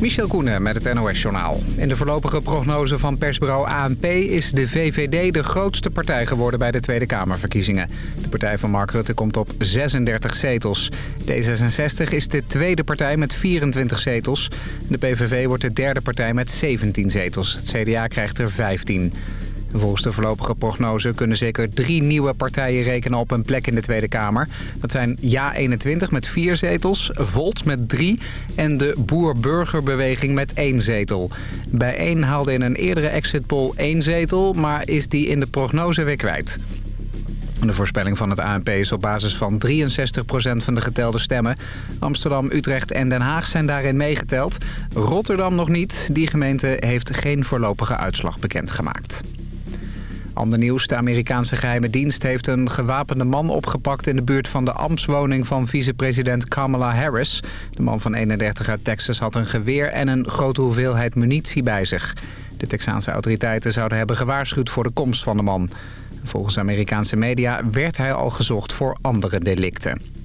Michel Koenen met het NOS-journaal. In de voorlopige prognose van persbureau ANP is de VVD de grootste partij geworden bij de Tweede Kamerverkiezingen. De partij van Mark Rutte komt op 36 zetels. D66 is de tweede partij met 24 zetels. De PVV wordt de derde partij met 17 zetels. Het CDA krijgt er 15. Volgens de voorlopige prognose kunnen zeker drie nieuwe partijen rekenen op een plek in de Tweede Kamer. Dat zijn Ja21 met vier zetels, Volt met drie en de Boer-Burgerbeweging met één zetel. Bij één haalde in een eerdere exit poll één zetel, maar is die in de prognose weer kwijt. De voorspelling van het ANP is op basis van 63% van de getelde stemmen. Amsterdam, Utrecht en Den Haag zijn daarin meegeteld. Rotterdam nog niet. Die gemeente heeft geen voorlopige uitslag bekendgemaakt. Ander nieuws, de Amerikaanse geheime dienst heeft een gewapende man opgepakt... in de buurt van de ambtswoning van vicepresident Kamala Harris. De man van 31 uit Texas had een geweer en een grote hoeveelheid munitie bij zich. De Texaanse autoriteiten zouden hebben gewaarschuwd voor de komst van de man. Volgens Amerikaanse media werd hij al gezocht voor andere delicten.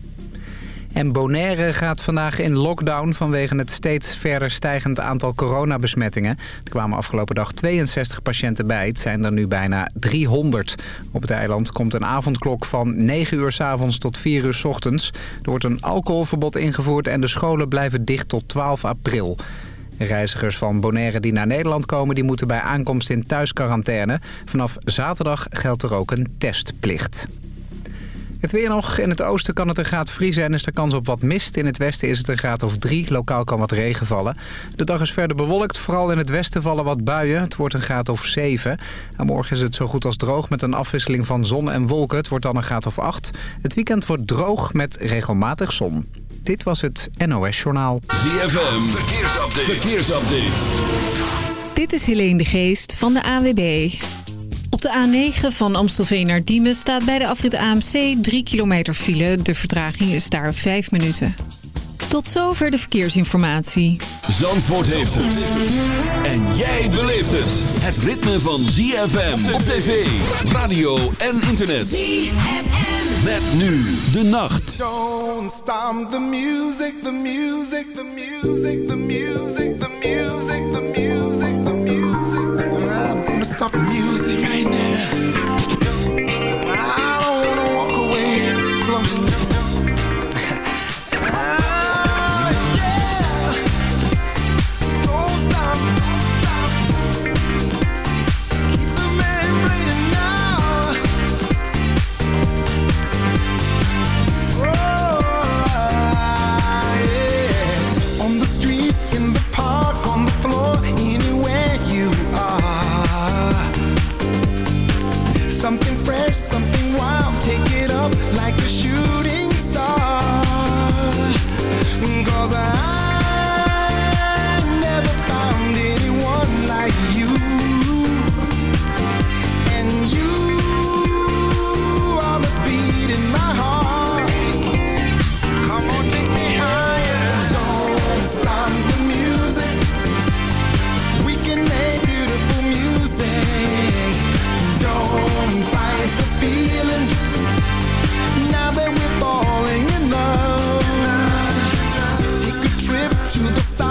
En Bonaire gaat vandaag in lockdown vanwege het steeds verder stijgend aantal coronabesmettingen. Er kwamen afgelopen dag 62 patiënten bij. Het zijn er nu bijna 300. Op het eiland komt een avondklok van 9 uur s avonds tot 4 uur s ochtends. Er wordt een alcoholverbod ingevoerd en de scholen blijven dicht tot 12 april. Reizigers van Bonaire die naar Nederland komen... die moeten bij aankomst in thuisquarantaine. Vanaf zaterdag geldt er ook een testplicht. Het weer nog. In het oosten kan het een graad vriezen en is er kans op wat mist. In het westen is het een graad of drie. Lokaal kan wat regen vallen. De dag is verder bewolkt. Vooral in het westen vallen wat buien. Het wordt een graad of zeven. En morgen is het zo goed als droog met een afwisseling van zon en wolken. Het wordt dan een graad of acht. Het weekend wordt droog met regelmatig zon. Dit was het NOS Journaal. ZFM. Verkeersupdate. Verkeersupdate. Dit is Helene de Geest van de AWB. Op de A9 van Amstelveen naar Diemen staat bij de afrit AMC 3 kilometer file. De vertraging is daar 5 minuten. Tot zover de verkeersinformatie. Zandvoort heeft het. En jij beleeft het. Het ritme van ZFM op tv, radio en internet. ZFM. Met nu de nacht. Don't stop the music, the music, the music, the music, the music, the music, the music. I'm gonna stop the music right now. Something fresh, the stars,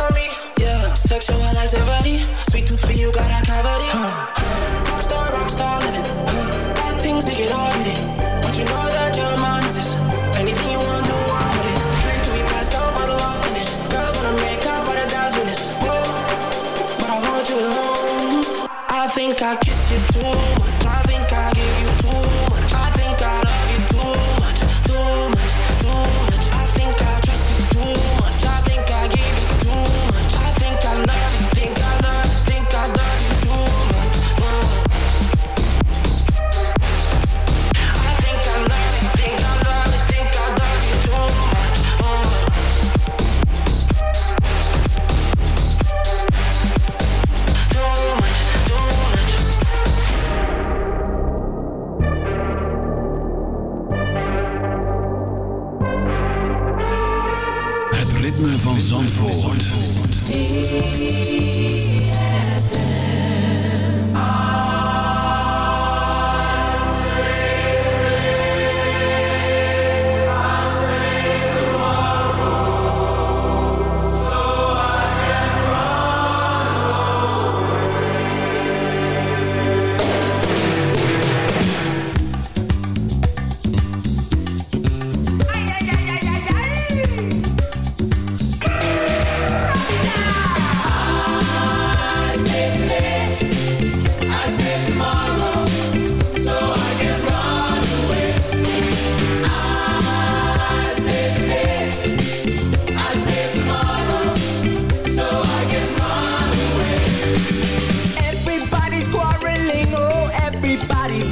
show me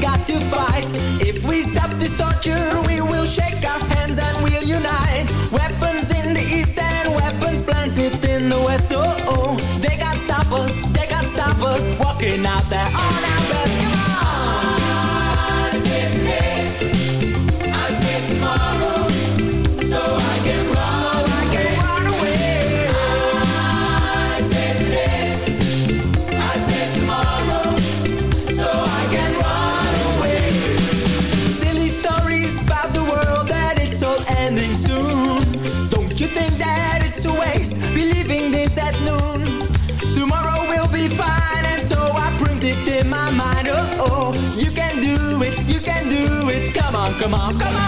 got to fight. If we stop this torture, we will shake our hands and we'll unite. Weapons in the east and weapons planted in the west. Oh, oh. they can't stop us, they can't stop us. Walking out there. Oh. come on, come on.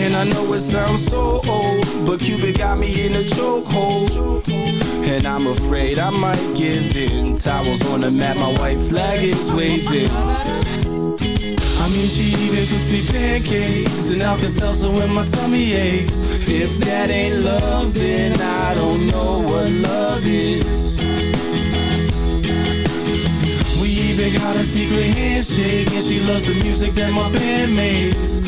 And I know it sounds so old, but Cupid got me in a chokehold. And I'm afraid I might give in. Towels on the mat, my white flag is waving. I mean, she even cooks me pancakes and Alka-Seltzer when my tummy aches. If that ain't love, then I don't know what love is. We even got a secret handshake, and she loves the music that my band makes.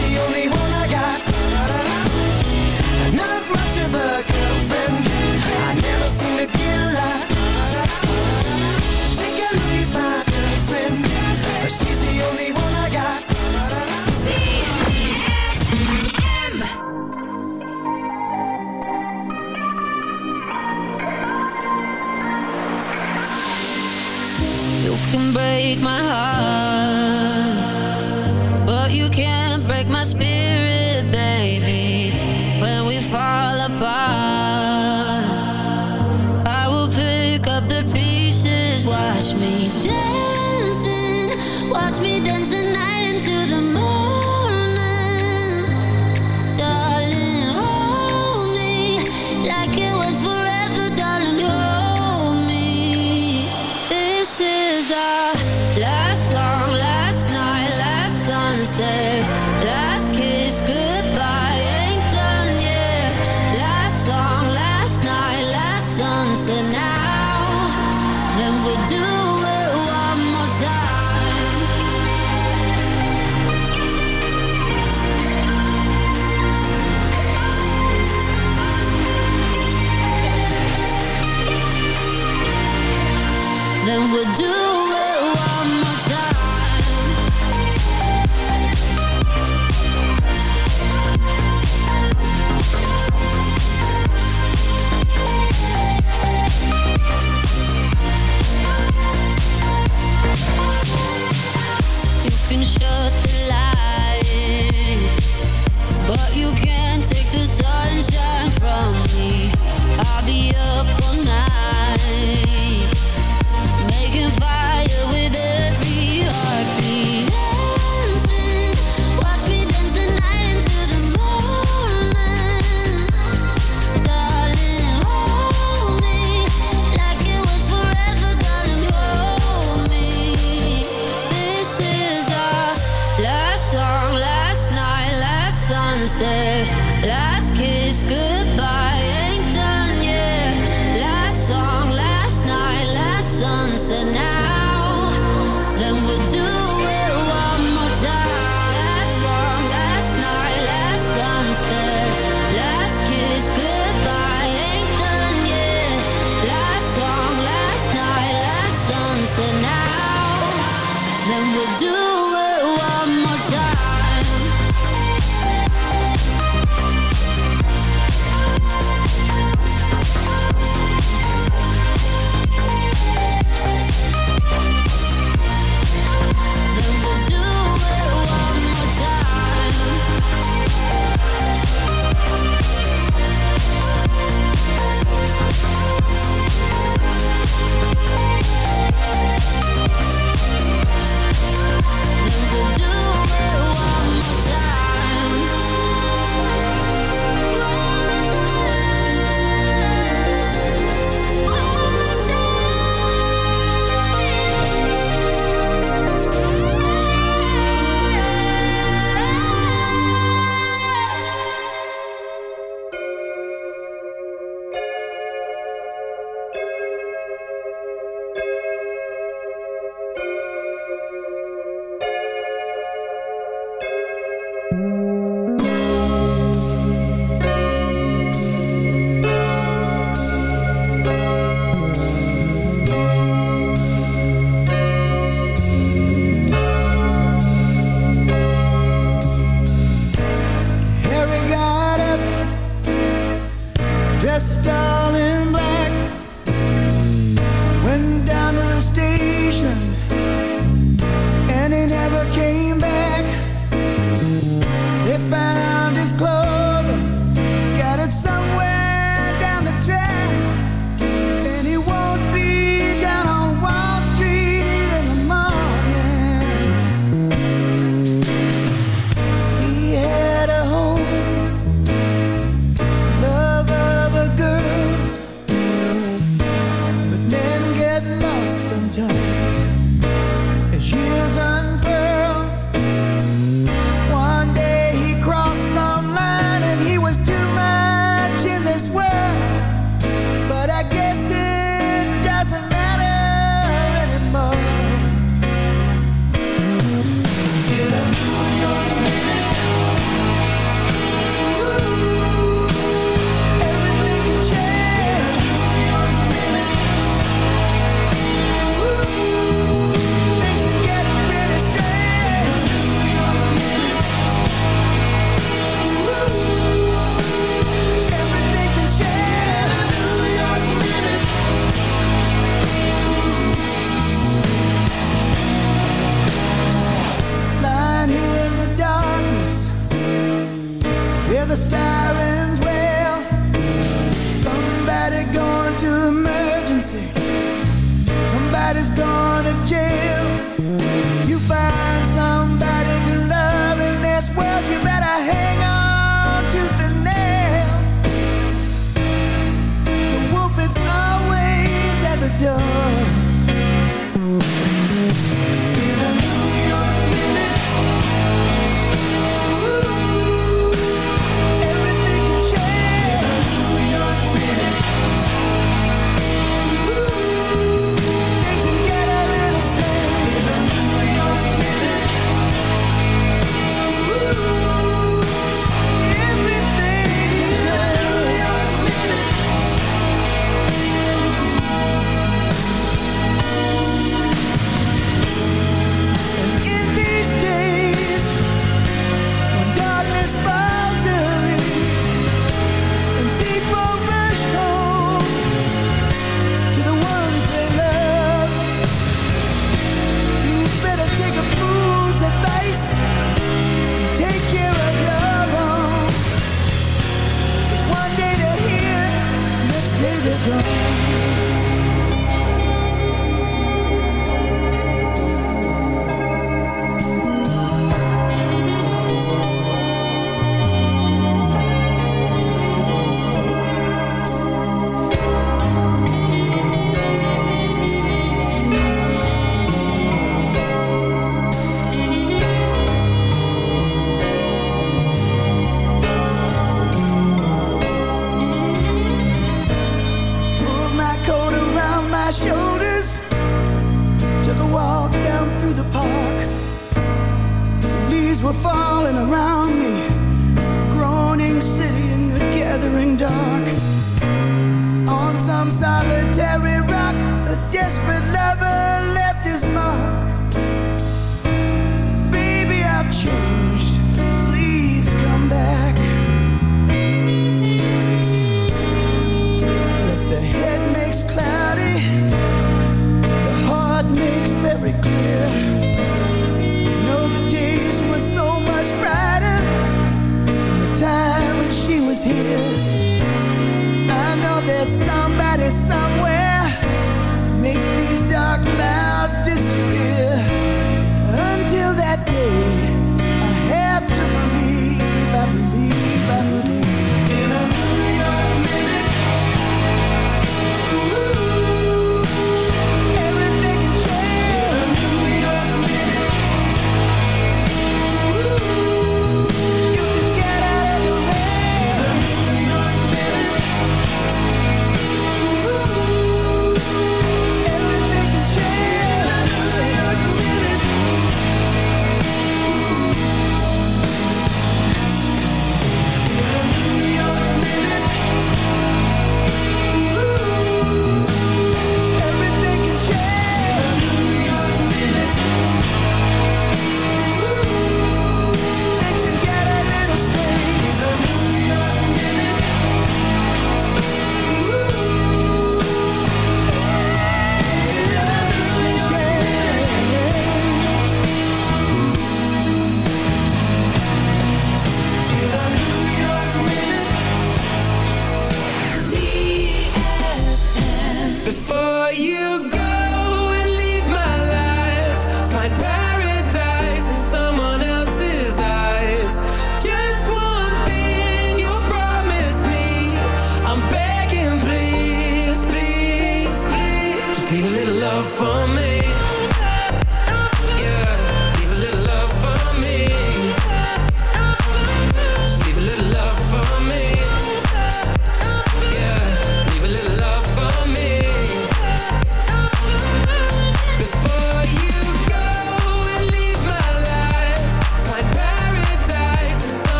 break my heart, but you can't break my spirit, baby.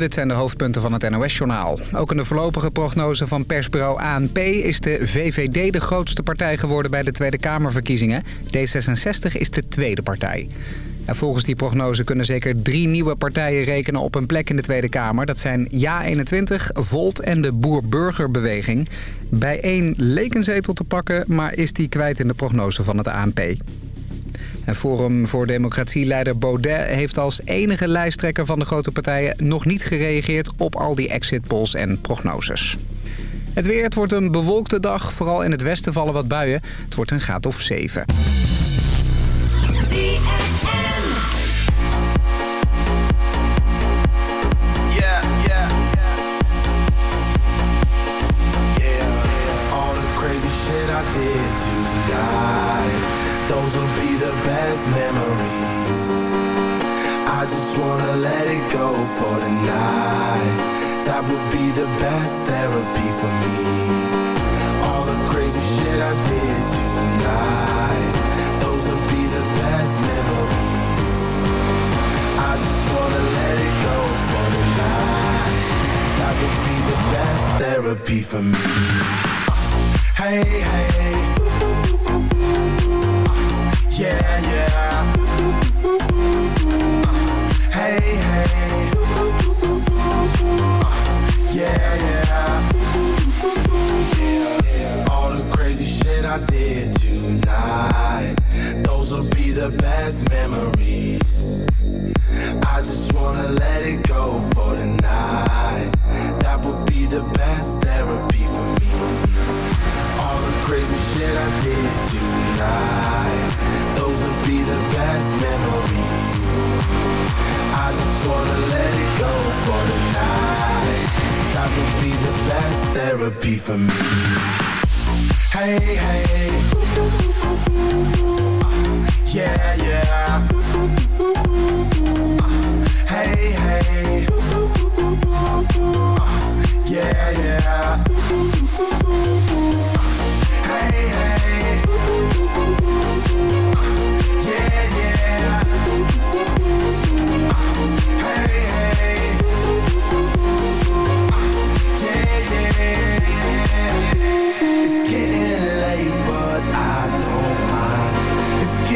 dit zijn de hoofdpunten van het NOS-journaal. Ook in de voorlopige prognose van persbureau ANP... is de VVD de grootste partij geworden bij de Tweede Kamerverkiezingen. D66 is de tweede partij. Volgens die prognose kunnen zeker drie nieuwe partijen rekenen op een plek in de Tweede Kamer. Dat zijn JA21, Volt en de Boer-Burgerbeweging. Bij één leek een zetel te pakken, maar is die kwijt in de prognose van het ANP. Forum voor Democratie-leider Baudet heeft als enige lijsttrekker van de grote partijen... nog niet gereageerd op al die exit polls en prognoses. Het weer, het wordt een bewolkte dag. Vooral in het westen vallen wat buien. Het wordt een graad of 7.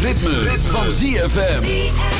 ritme, van ZFM.